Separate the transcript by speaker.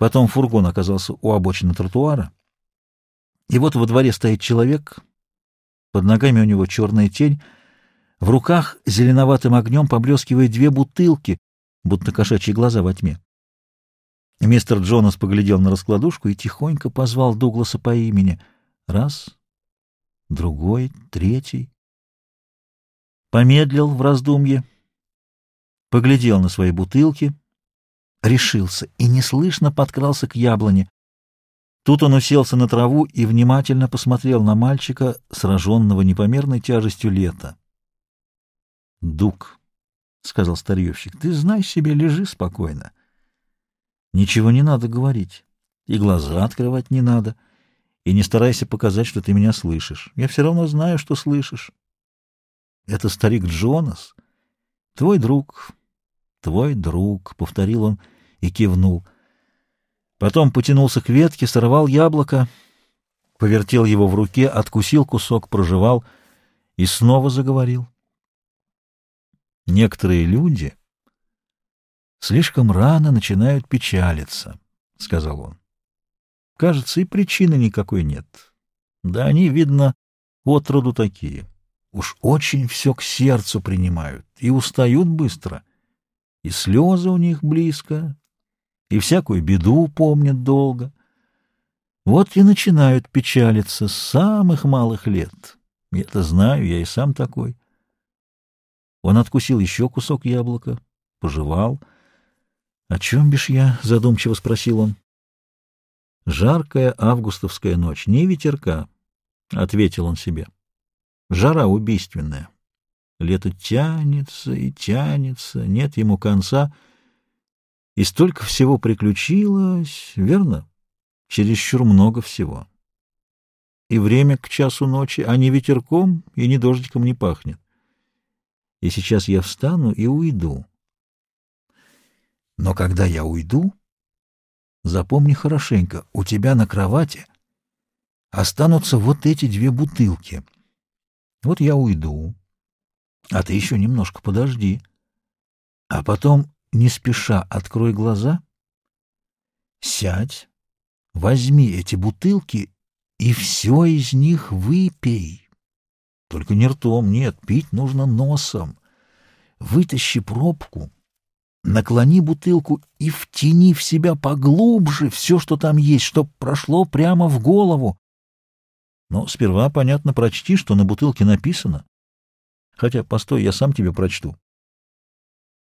Speaker 1: Потом фургон оказался у обочины тротуара. И вот во дворе стоит человек, под ногами у него черная тень, в руках зеленоватым огнем поблескивает две бутылки, будто кошачьи глаза во тьме. Мистер Джонас поглядел на раскладушку и тихонько позвал Дугласа по имени. Раз, другой, третий. Помедлил в раздумье, поглядел на свои бутылки, решился и неслышно подкрался к яблоне. Тут он уселся на траву и внимательно посмотрел на мальчика, сраженного непомерной тяжестью лета. — Дук, — сказал старьевщик, — ты знай себе, лежи спокойно. Ничего не надо говорить, и глаза открывать не надо, и не старайся показать, что ты меня слышишь. Я все равно знаю, что слышишь. Это старик Джонас, твой друг, твой друг, — повторил он и кивнул. Потом потянулся к ветке, сорвал яблоко, повертел его в руке, откусил кусок, прожевал и снова заговорил. Некоторые люди слишком рано начинают печалиться, — сказал он. Кажется, и причины никакой нет. Да они, видно, отроду такие. Уж очень все к сердцу принимают и устают быстро. И слезы у них близко, и всякую беду помнят долго. Вот и начинают печалиться с самых малых лет. Это знаю, я и сам такой. Он откусил еще кусок яблока, пожевал. — О чем бишь я? — задумчиво спросил он. — Жаркая августовская ночь, не ветерка, — ответил он себе. Жара убийственная. Лето тянется и тянется, нет ему конца. И столько всего приключилось, верно? Чересчур много всего. И время к часу ночи, а не ветерком и не дождиком не пахнет и сейчас я встану и уйду. Но когда я уйду, запомни хорошенько, у тебя на кровати останутся вот эти две бутылки. Вот я уйду, а ты еще немножко подожди. А потом, не спеша, открой глаза, сядь, возьми эти бутылки и все из них выпей. Только не ртом, нет, пить нужно носом. Вытащи пробку, наклони бутылку и втяни в себя поглубже все, что там есть, чтоб прошло прямо в голову. Но сперва, понятно, прочти, что на бутылке написано. Хотя, постой, я сам тебе прочту.